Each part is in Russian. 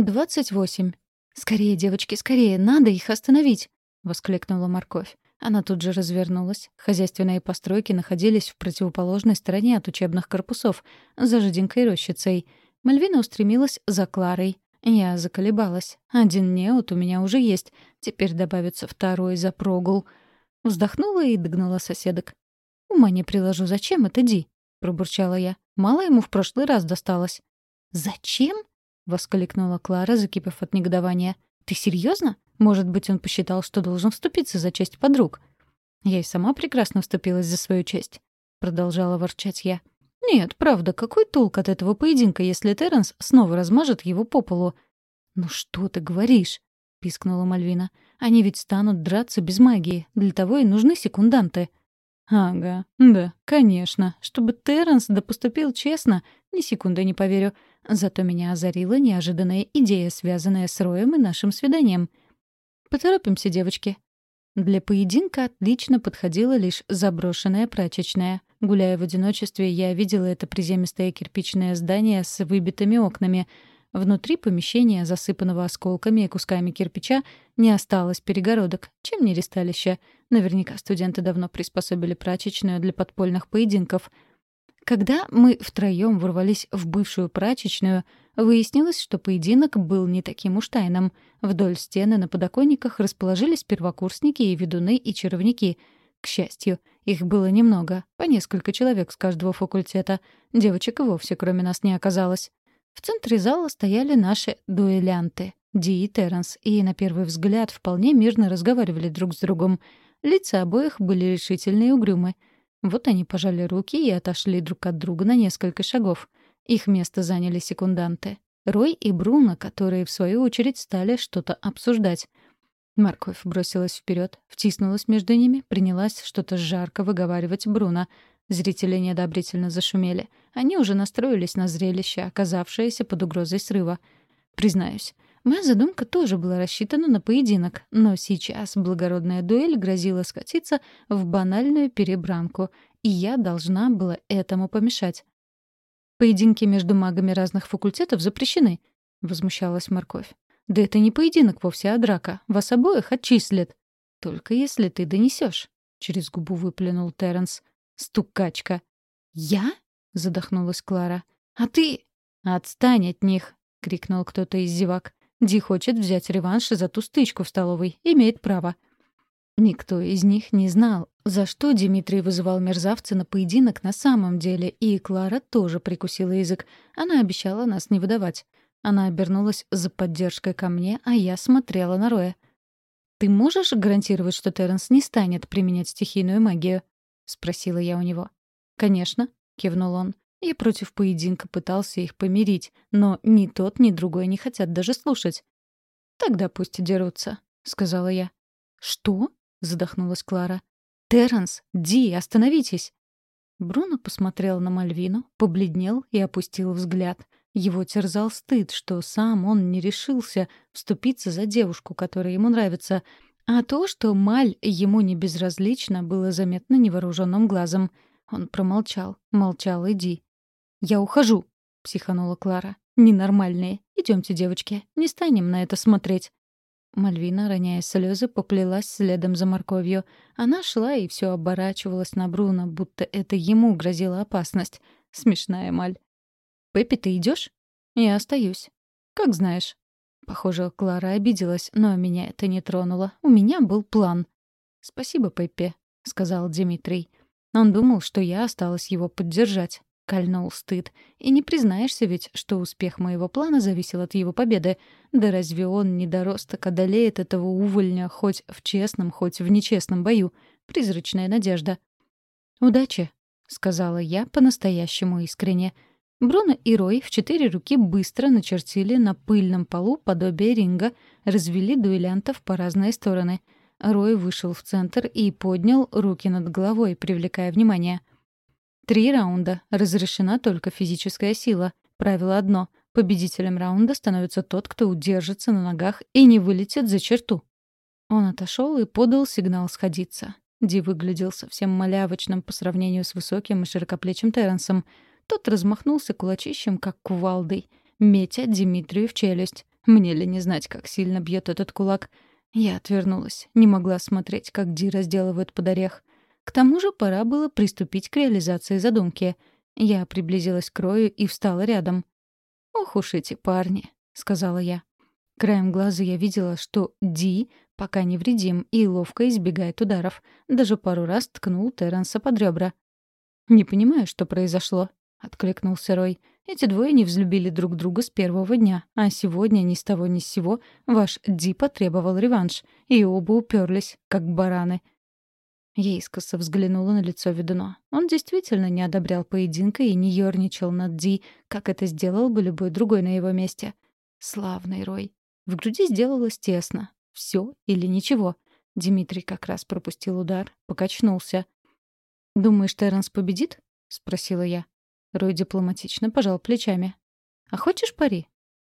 Двадцать восемь. «Скорее, девочки, скорее, надо их остановить!» — воскликнула морковь. Она тут же развернулась. Хозяйственные постройки находились в противоположной стороне от учебных корпусов, за жиденькой рощицей. Мальвина устремилась за Кларой. Я заколебалась. Один неот у меня уже есть. Теперь добавится второй за прогул. Вздохнула и догнала соседок. «Ума не приложу, зачем это Ди?» — пробурчала я. «Мало ему в прошлый раз досталось». «Зачем?» — воскликнула Клара, закипев от негодования. «Ты серьезно? Может быть, он посчитал, что должен вступиться за честь подруг?» «Я и сама прекрасно вступилась за свою честь», — продолжала ворчать я. «Нет, правда, какой толк от этого поединка, если Терренс снова размажет его по полу?» «Ну что ты говоришь?» — пискнула Мальвина. «Они ведь станут драться без магии. Для того и нужны секунданты». «Ага, да, конечно. Чтобы Терренс да честно, ни секунды не поверю. Зато меня озарила неожиданная идея, связанная с Роем и нашим свиданием. Поторопимся, девочки. Для поединка отлично подходила лишь заброшенная прачечная. Гуляя в одиночестве, я видела это приземистое кирпичное здание с выбитыми окнами. Внутри помещения, засыпанного осколками и кусками кирпича, не осталось перегородок. Чем не ресталище? Наверняка студенты давно приспособили прачечную для подпольных поединков — когда мы втроем ворвались в бывшую прачечную, выяснилось, что поединок был не таким уж тайным. Вдоль стены на подоконниках расположились первокурсники и ведуны и чаровники. К счастью, их было немного, по несколько человек с каждого факультета. Девочек и вовсе кроме нас не оказалось. В центре зала стояли наши дуэлянты — Ди и Терренс, и на первый взгляд вполне мирно разговаривали друг с другом. Лица обоих были решительные и угрюмы — вот они пожали руки и отошли друг от друга на несколько шагов. Их место заняли секунданты. Рой и Бруно, которые, в свою очередь, стали что-то обсуждать. Морковь бросилась вперед, втиснулась между ними, принялась что-то жарко выговаривать Бруно. Зрители неодобрительно зашумели. Они уже настроились на зрелище, оказавшееся под угрозой срыва. Признаюсь, Моя задумка тоже была рассчитана на поединок, но сейчас благородная дуэль грозила скатиться в банальную перебранку, и я должна была этому помешать. «Поединки между магами разных факультетов запрещены», — возмущалась Морковь. «Да это не поединок вовсе, а драка. Вас обоих отчислят». «Только если ты донесешь», — через губу выплюнул Терренс. «Стукачка». «Я?» — задохнулась Клара. «А ты...» «Отстань от них!» — крикнул кто-то из зевак. Ди хочет взять реванш за ту стычку в столовой. Имеет право. Никто из них не знал, за что Дмитрий вызывал мерзавца на поединок на самом деле, и Клара тоже прикусила язык. Она обещала нас не выдавать. Она обернулась за поддержкой ко мне, а я смотрела на Роя. «Ты можешь гарантировать, что Терренс не станет применять стихийную магию?» — спросила я у него. «Конечно», — кивнул он. И против поединка пытался их помирить, но ни тот, ни другой не хотят даже слушать. «Тогда пусть дерутся», — сказала я. «Что?» — задохнулась Клара. «Терренс, Ди, остановитесь!» Бруно посмотрел на Мальвину, побледнел и опустил взгляд. Его терзал стыд, что сам он не решился вступиться за девушку, которая ему нравится, а то, что Маль ему не безразлично, было заметно невооруженным глазом. Он промолчал, молчал и Ди. «Я ухожу», — психанула Клара. «Ненормальные. Идемте, девочки, не станем на это смотреть». Мальвина, роняя слезы, поплелась следом за морковью. Она шла и все оборачивалась на Бруно, будто это ему грозила опасность. Смешная Маль. «Пеппи, ты идешь? «Я остаюсь». «Как знаешь». Похоже, Клара обиделась, но меня это не тронуло. У меня был план. «Спасибо, Пеппи», — сказал Дмитрий. Он думал, что я осталась его поддержать. Кольнул стыд. И не признаешься ведь, что успех моего плана зависел от его победы. Да разве он, недоросток, одолеет этого увольня хоть в честном, хоть в нечестном бою? Призрачная надежда. «Удачи», — сказала я по-настоящему искренне. Бруно и Рой в четыре руки быстро начертили на пыльном полу подобие ринга, развели дуэлянтов по разные стороны. Рой вышел в центр и поднял руки над головой, привлекая внимание. Три раунда. Разрешена только физическая сила. Правило одно. Победителем раунда становится тот, кто удержится на ногах и не вылетит за черту. Он отошел и подал сигнал сходиться. Ди выглядел совсем малявочным по сравнению с высоким и широкоплечим Терренсом. Тот размахнулся кулачищем, как кувалдой, метя Димитрию в челюсть. Мне ли не знать, как сильно бьет этот кулак? Я отвернулась, не могла смотреть, как Ди разделывает под орех. К тому же пора было приступить к реализации задумки. Я приблизилась к Рою и встала рядом. «Ох уж эти парни», — сказала я. Краем глаза я видела, что Ди пока невредим и ловко избегает ударов. Даже пару раз ткнул Терренса под ребра. «Не понимаю, что произошло», — откликнулся Рой. «Эти двое не взлюбили друг друга с первого дня, а сегодня ни с того ни с сего ваш Ди потребовал реванш, и оба уперлись, как бараны. Я искоса взглянула на лицо ведуна. Он действительно не одобрял поединка и не ёрничал над Ди, как это сделал бы любой другой на его месте. Славный Рой. В груди сделалось тесно. Все или ничего. Дмитрий как раз пропустил удар, покачнулся. «Думаешь, Терренс победит?» — спросила я. Рой дипломатично пожал плечами. «А хочешь пари?»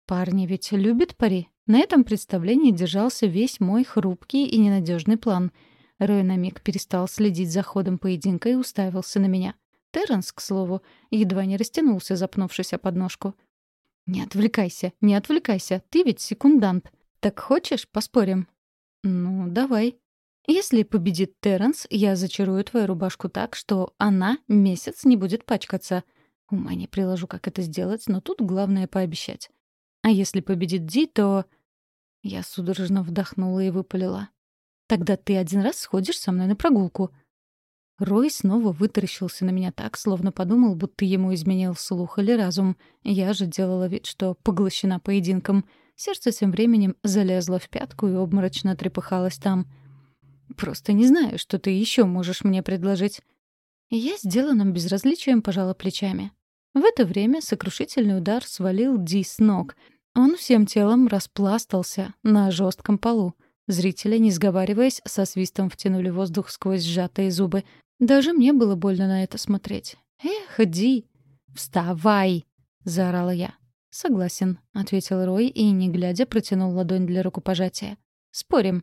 «Парни ведь любят пари. На этом представлении держался весь мой хрупкий и ненадежный план — Рой на миг перестал следить за ходом поединка и уставился на меня. Терренс, к слову, едва не растянулся, запнувшись о подножку. «Не отвлекайся, не отвлекайся, ты ведь секундант. Так хочешь, поспорим?» «Ну, давай». «Если победит Терренс, я зачарую твою рубашку так, что она месяц не будет пачкаться. Ума не приложу, как это сделать, но тут главное пообещать. А если победит Ди, то...» Я судорожно вдохнула и выпалила. Тогда ты один раз сходишь со мной на прогулку». Рой снова вытаращился на меня так, словно подумал, будто ему изменил слух или разум. Я же делала вид, что поглощена поединком. Сердце тем временем залезло в пятку и обморочно трепыхалось там. «Просто не знаю, что ты еще можешь мне предложить». Я сделанным безразличием пожала плечами. В это время сокрушительный удар свалил Ди с ног. Он всем телом распластался на жестком полу. Зрители, не сговариваясь, со свистом втянули воздух сквозь сжатые зубы. Даже мне было больно на это смотреть. «Эх, Ди!» «Вставай!» — заорала я. «Согласен», — ответил Рой и, не глядя, протянул ладонь для рукопожатия. «Спорим».